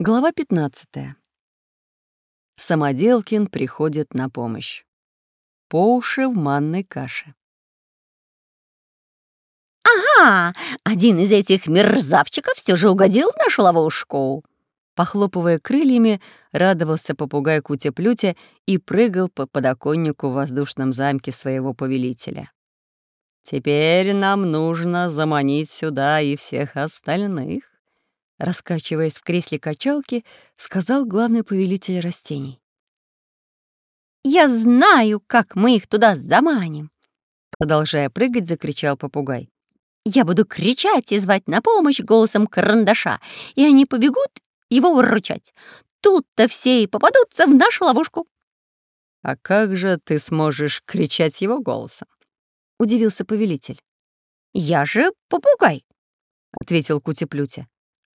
Глава 15. Самоделкин приходит на помощь. По уши в манной каше. «Ага, один из этих мерзавчиков все же угодил в нашу ловушку!» Похлопывая крыльями, радовался попугай Кутя-Плютя и прыгал по подоконнику в воздушном замке своего повелителя. «Теперь нам нужно заманить сюда и всех остальных», раскачиваясь в кресле качалки, сказал главный повелитель растений. «Я знаю, как мы их туда заманим!» Продолжая прыгать, закричал попугай. «Я буду кричать и звать на помощь голосом карандаша, и они побегут его выручать. Тут-то все и попадутся в нашу ловушку». «А как же ты сможешь кричать его голосом?» — удивился повелитель. «Я же попугай», — ответил Кутеплютя.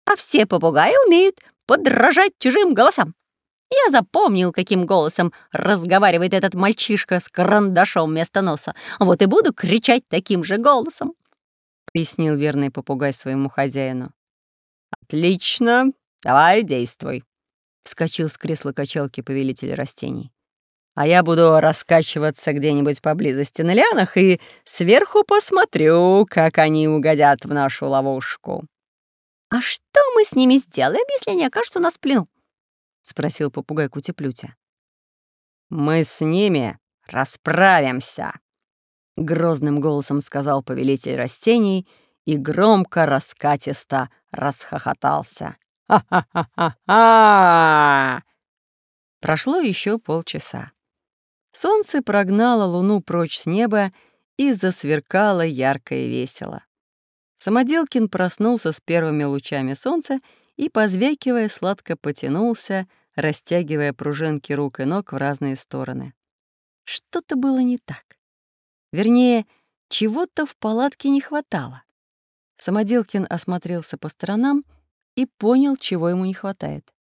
«А все попугаи умеют подражать чужим голосам. Я запомнил, каким голосом разговаривает этот мальчишка с карандашом вместо носа. Вот и буду кричать таким же голосом», — пояснил верный попугай своему хозяину. «Отлично, «Давай, действуй», — вскочил с кресла качалки повелитель растений. «А я буду раскачиваться где-нибудь поблизости на лианах и сверху посмотрю, как они угодят в нашу ловушку». «А что мы с ними сделаем, если они окажутся у нас в плену?» — спросил попугай Кутеплютя. «Мы с ними расправимся», — грозным голосом сказал повелитель растений и громко раскатисто расхохотался. Ха-ха-ха-ха-ха! Прошло еще полчаса. Солнце прогнало луну прочь с неба и засверкало ярко и весело. Самоделкин проснулся с первыми лучами солнца и, позвякивая, сладко потянулся, растягивая пружинки рук и ног в разные стороны. Что-то было не так. Вернее, чего-то в палатке не хватало. Самоделкин осмотрелся по сторонам и понял, чего ему не хватает.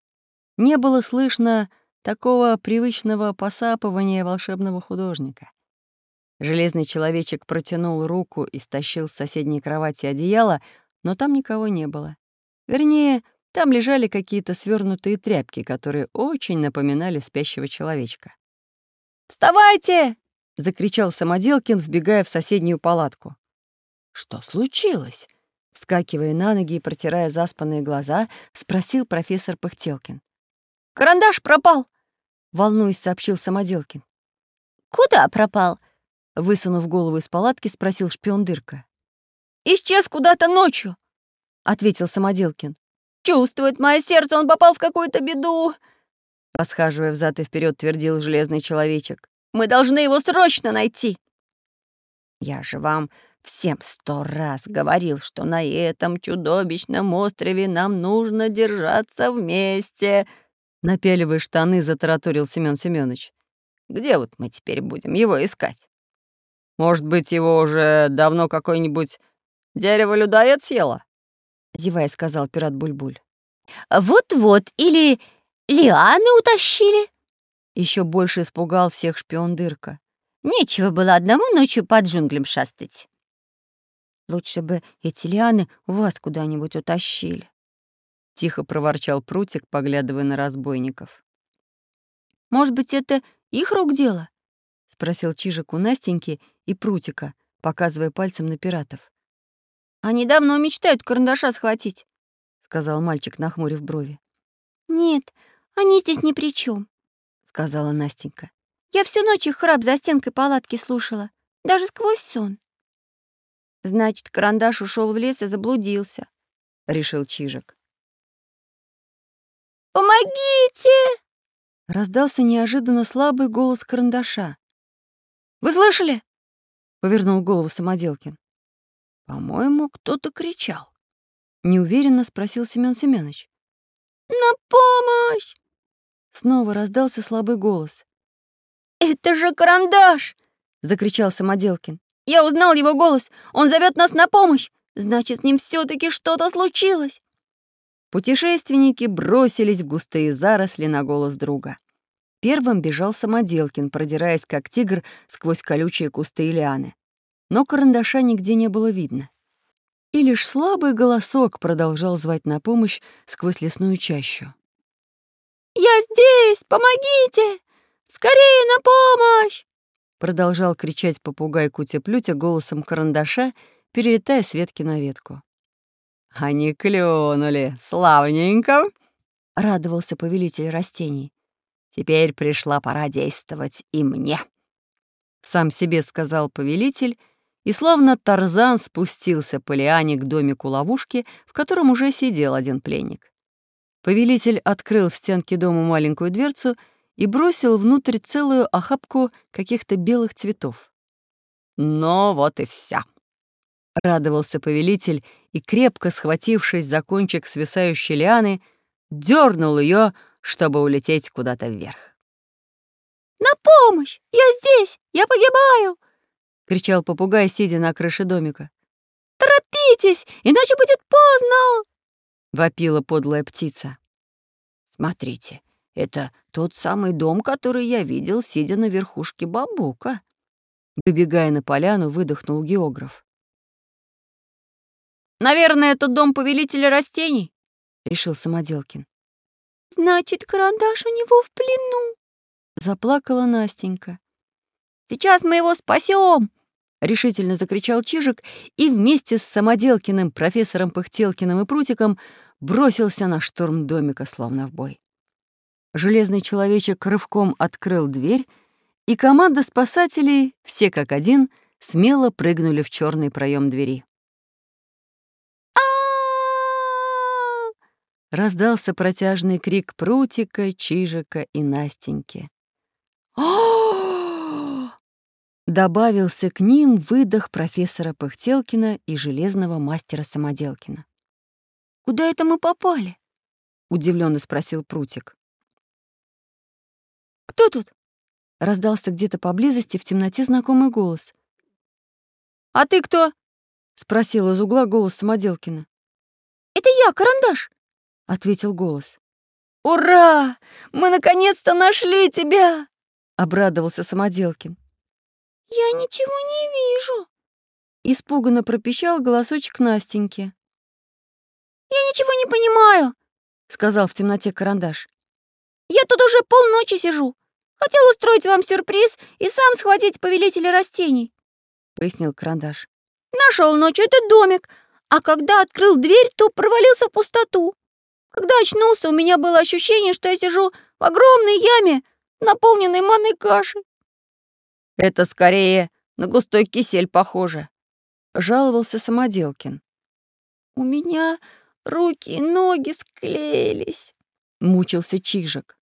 Не было слышно такого привычного посапывания волшебного художника. Железный человечек протянул руку и стащил с соседней кровати одеяло, но там никого не было. Вернее, там лежали какие-то свернутые тряпки, которые очень напоминали спящего человечка. «Вставайте!» — закричал Самоделкин, вбегая в соседнюю палатку. «Что случилось?» Вскакивая на ноги и протирая заспанные глаза, спросил профессор Пыхтелкин. «Карандаш пропал!» — волнуясь, сообщил Самоделкин. «Куда пропал?» — высунув голову из палатки, спросил шпион Дырка. «Исчез куда-то ночью», — ответил Самоделкин. «Чувствует мое сердце, он попал в какую-то беду!» Расхаживая взад и вперед, твердил железный человечек. «Мы должны его срочно найти!» «Я же вам Всем сто раз говорил, что на этом чудовищном острове нам нужно держаться вместе. Напяливая штаны, затараторил Семён Семёныч. Где вот мы теперь будем его искать? Может быть, его уже давно какой-нибудь дерево-людоед съело? Зевая, сказал пират Бульбуль. Вот-вот, или лианы утащили? Еще больше испугал всех шпион Дырка. Нечего было одному ночью под джунглям шастать. Лучше бы эти лианы вас куда-нибудь утащили. Тихо проворчал прутик, поглядывая на разбойников. «Может быть, это их рук дело?» — спросил Чижик у Настеньки и прутика, показывая пальцем на пиратов. «Они давно мечтают карандаша схватить», — сказал мальчик, нахмурив брови. «Нет, они здесь ни при чем, сказала Настенька. «Я всю ночь их храп за стенкой палатки слушала, даже сквозь сон». Значит, карандаш ушел в лес и заблудился, решил Чижик. «Помогите!» — раздался неожиданно слабый голос карандаша. «Вы слышали?» — повернул голову Самоделкин. «По-моему, кто-то кричал». Неуверенно спросил Семён Семёныч. «На помощь!» Снова раздался слабый голос. «Это же карандаш!» — закричал Самоделкин. Я узнал его голос. Он зовет нас на помощь. Значит, с ним все таки что-то случилось. Путешественники бросились в густые заросли на голос друга. Первым бежал Самоделкин, продираясь как тигр сквозь колючие кусты и лианы. Но карандаша нигде не было видно. И лишь слабый голосок продолжал звать на помощь сквозь лесную чащу. Я здесь! Помогите! Скорее на помощь!» Продолжал кричать попугай Кутя-Плютя голосом карандаша, перелетая с ветки на ветку. «Они клюнули! Славненько!» — радовался повелитель растений. «Теперь пришла пора действовать и мне!» Сам себе сказал повелитель, и словно Тарзан спустился по лиане к домику ловушки, в котором уже сидел один пленник. Повелитель открыл в стенке дома маленькую дверцу и бросил внутрь целую охапку каких-то белых цветов. «Ну вот и вся!» — радовался повелитель и, крепко схватившись за кончик свисающей лианы, дернул ее, чтобы улететь куда-то вверх. «На помощь! Я здесь! Я погибаю!» — кричал попугай, сидя на крыше домика. «Торопитесь, иначе будет поздно!» — вопила подлая птица. «Смотрите, это тот самый дом, который я видел, сидя на верхушке бамбука». Выбегая на поляну, выдохнул географ. «Наверное, это дом повелителя растений», — решил Самоделкин. «Значит, карандаш у него в плену», — заплакала Настенька. «Сейчас мы его спасем!» — решительно закричал Чижик и вместе с Самоделкиным, профессором Пыхтелкиным и Прутиком бросился на штурм домика, словно в бой. Железный человечек рывком открыл дверь, и команда спасателей, все как один, смело прыгнули в черный проем двери. Раздался протяжный крик Прутика, Чижика и Настеньки. Добавился к ним выдох профессора Пыхтелкина и железного мастера Самоделкина. «Куда это мы попали?» — удивленно спросил Прутик. «Кто тут?» — раздался где-то поблизости в темноте знакомый голос. «А ты кто?» — спросил из угла голос Самоделкина. «Это я, Карандаш!» — ответил голос. «Ура! Мы наконец-то нашли тебя!» — обрадовался Самоделкин. «Я ничего не вижу!» — испуганно пропищал голосочек Настеньки. «Я ничего не понимаю!» — сказал в темноте Карандаш. «Я тут уже полночи сижу. Хотел устроить вам сюрприз и сам схватить повелителя растений», — пояснил Карандаш. «Нашел ночью этот домик, а когда открыл дверь, то провалился в пустоту. Когда очнулся, у меня было ощущение, что я сижу в огромной яме, наполненной манной кашей. «Это скорее на густой кисель похоже», — жаловался Самоделкин. «У меня руки и ноги склеились», — мучился Чижик.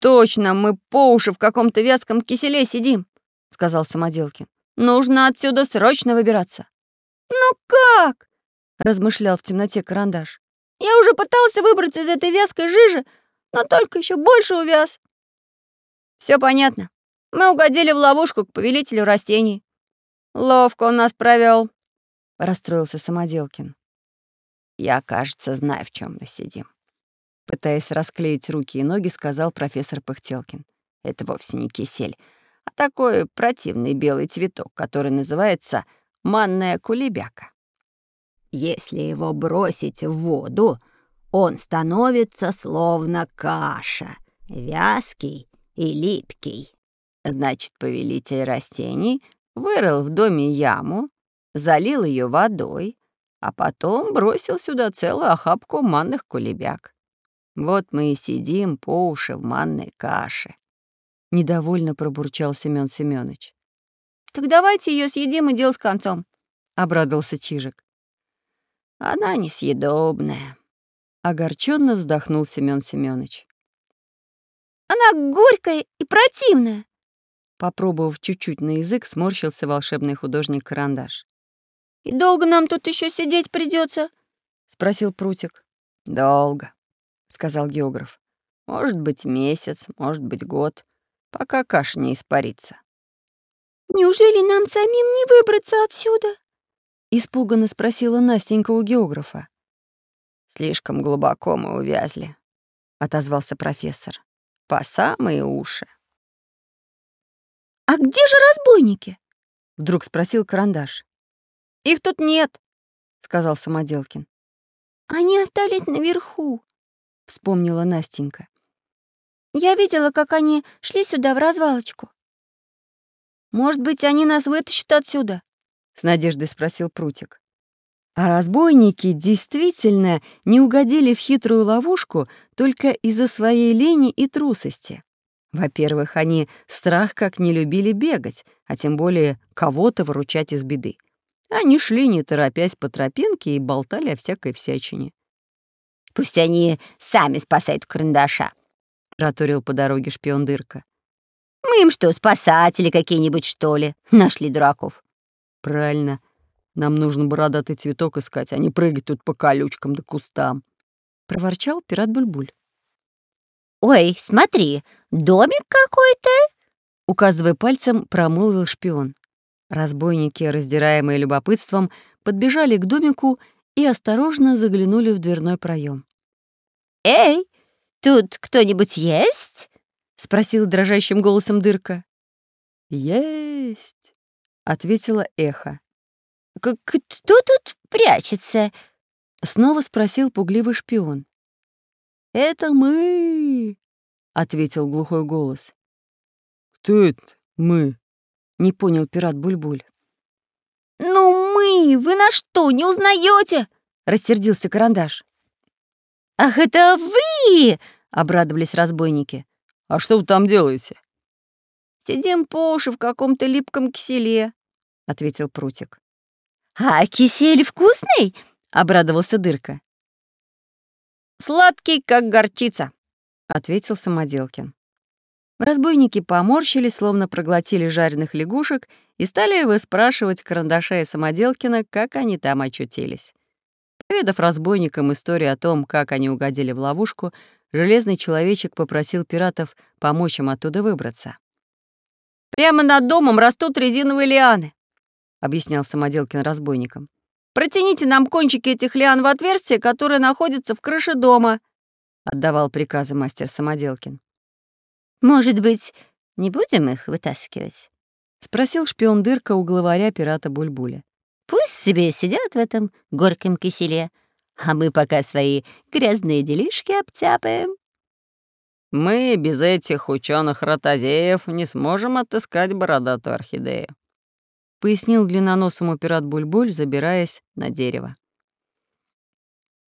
«Точно, мы по уши в каком-то вязком киселе сидим», — сказал Самоделкин. «Нужно отсюда срочно выбираться». «Ну как?» — размышлял в темноте карандаш. Я уже пытался выбраться из этой вязкой жижи, но только еще больше увяз. Все понятно. Мы угодили в ловушку к повелителю растений. Ловко он нас провел, расстроился Самоделкин. Я, кажется, знаю, в чем мы сидим. Пытаясь расклеить руки и ноги, сказал профессор Пыхтелкин. Это вовсе не кисель, а такой противный белый цветок, который называется манная кулебяка. Если его бросить в воду, он становится словно каша, вязкий и липкий. Значит, повелитель растений вырыл в доме яму, залил ее водой, а потом бросил сюда целую охапку манных кулебяк. Вот мы и сидим по уши в манной каше. Недовольно пробурчал Семён Семёныч. «Так давайте ее съедим и дело с концом», — обрадовался Чижик. Она несъедобная. Огорченно вздохнул Семён Семёныч. Она горькая и противная. Попробовав чуть-чуть на язык, сморщился волшебный художник-карандаш. «И долго нам тут еще сидеть придется? спросил Прутик. «Долго», — сказал географ. «Может быть, месяц, может быть, год, пока каша не испарится». «Неужели нам самим не выбраться отсюда?» Испуганно спросила Настенька у географа. «Слишком глубоко мы увязли», — отозвался профессор. «По самые уши». «А где же разбойники?» — вдруг спросил Карандаш. «Их тут нет», — сказал Самоделкин. «Они остались наверху», — вспомнила Настенька. «Я видела, как они шли сюда в развалочку. Может быть, они нас вытащат отсюда?» — с надеждой спросил Прутик. А разбойники действительно не угодили в хитрую ловушку только из-за своей лени и трусости. Во-первых, они страх как не любили бегать, а тем более кого-то выручать из беды. Они шли, не торопясь по тропинке, и болтали о всякой всячине. «Пусть они сами спасают карандаша», — раторил по дороге шпион Дырка. «Мы им что, спасатели какие-нибудь, что ли? Нашли дураков». «Правильно. Нам нужно бородатый цветок искать, а не прыгать тут по колючкам да кустам», — проворчал пират Бульбуль. «Ой, смотри, домик какой-то!» Указывая пальцем, промолвил шпион. Разбойники, раздираемые любопытством, подбежали к домику и осторожно заглянули в дверной проем. «Эй, тут кто-нибудь есть?» — спросил дрожащим голосом дырка. «Есть!» — ответила эхо. «Кто тут прячется?» — снова спросил пугливый шпион. «Это мы!» — ответил глухой голос. «Кто это мы?» — не понял пират Бульбуль. «Ну мы! Вы на что, не узнаете? рассердился Карандаш. «Ах, это вы!» — обрадовались разбойники. «А что вы там делаете?» «Сидим по уши в каком-то липком киселе», — ответил Прутик. «А кисель вкусный?» — обрадовался Дырка. «Сладкий, как горчица», — ответил Самоделкин. Разбойники поморщились, словно проглотили жареных лягушек, и стали выспрашивать Карандаша и Самоделкина, как они там очутились. Поведав разбойникам историю о том, как они угодили в ловушку, Железный Человечек попросил пиратов помочь им оттуда выбраться. «Прямо над домом растут резиновые лианы объяснял Самоделкин разбойникам. «Протяните нам кончики этих лиан в отверстие, которое находится в крыше дома», — отдавал приказы мастер Самоделкин. «Может быть, не будем их вытаскивать?» — спросил шпион Дырка у главаря пирата Бульбуля. «Пусть себе сидят в этом горьком киселе, а мы пока свои грязные делишки обтяпаем». «Мы без этих ученых ротозеев не сможем отыскать бородатую орхидею», пояснил длинноносому пират Бульбуль, забираясь на дерево.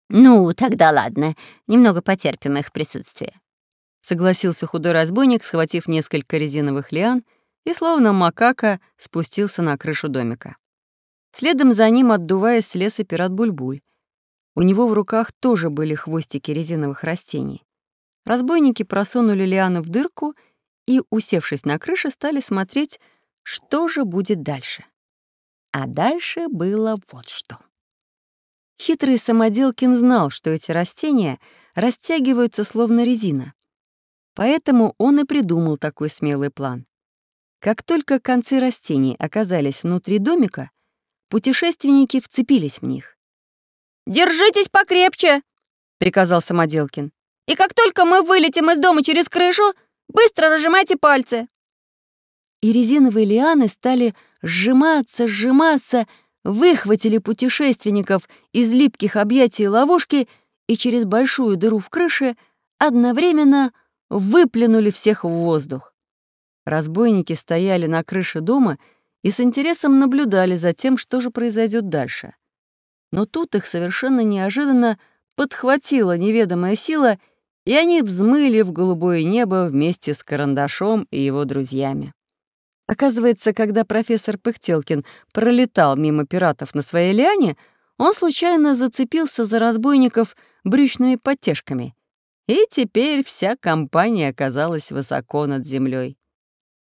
«Ну, тогда ладно, немного потерпим их присутствие», — согласился худой разбойник, схватив несколько резиновых лиан и, словно макака, спустился на крышу домика. Следом за ним, отдуваясь, слез и пират Бульбуль. У него в руках тоже были хвостики резиновых растений. Разбойники просунули лианы в дырку и, усевшись на крыше, стали смотреть, что же будет дальше? А дальше было вот что. Хитрый самоделкин знал, что эти растения растягиваются словно резина. Поэтому он и придумал такой смелый план. Как только концы растений оказались внутри домика, путешественники вцепились в них. «Держитесь покрепче!» — приказал Самоделкин. «И как только мы вылетим из дома через крышу, быстро разжимайте пальцы!» и резиновые лианы стали сжиматься, сжиматься, выхватили путешественников из липких объятий ловушки и через большую дыру в крыше одновременно выплюнули всех в воздух. Разбойники стояли на крыше дома и с интересом наблюдали за тем, что же произойдет дальше. Но тут их совершенно неожиданно подхватила неведомая сила, и они взмыли в голубое небо вместе с Карандашом и его друзьями. Оказывается, когда профессор Пыхтелкин пролетал мимо пиратов на своей лиане, он случайно зацепился за разбойников брючными подтяжками. И теперь вся компания оказалась высоко над землей.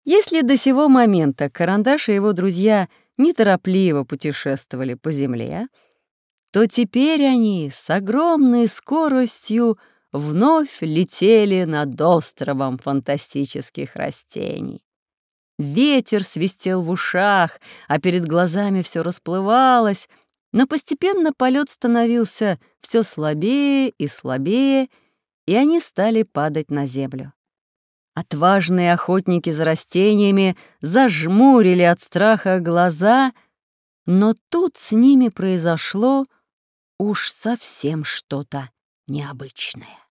Если до сего момента Карандаш и его друзья неторопливо путешествовали по земле, то теперь они с огромной скоростью вновь летели над островом фантастических растений. Ветер свистел в ушах, а перед глазами все расплывалось, но постепенно полет становился все слабее и слабее, и они стали падать на землю. Отважные охотники за растениями зажмурили от страха глаза, но тут с ними произошло уж совсем что-то необычное.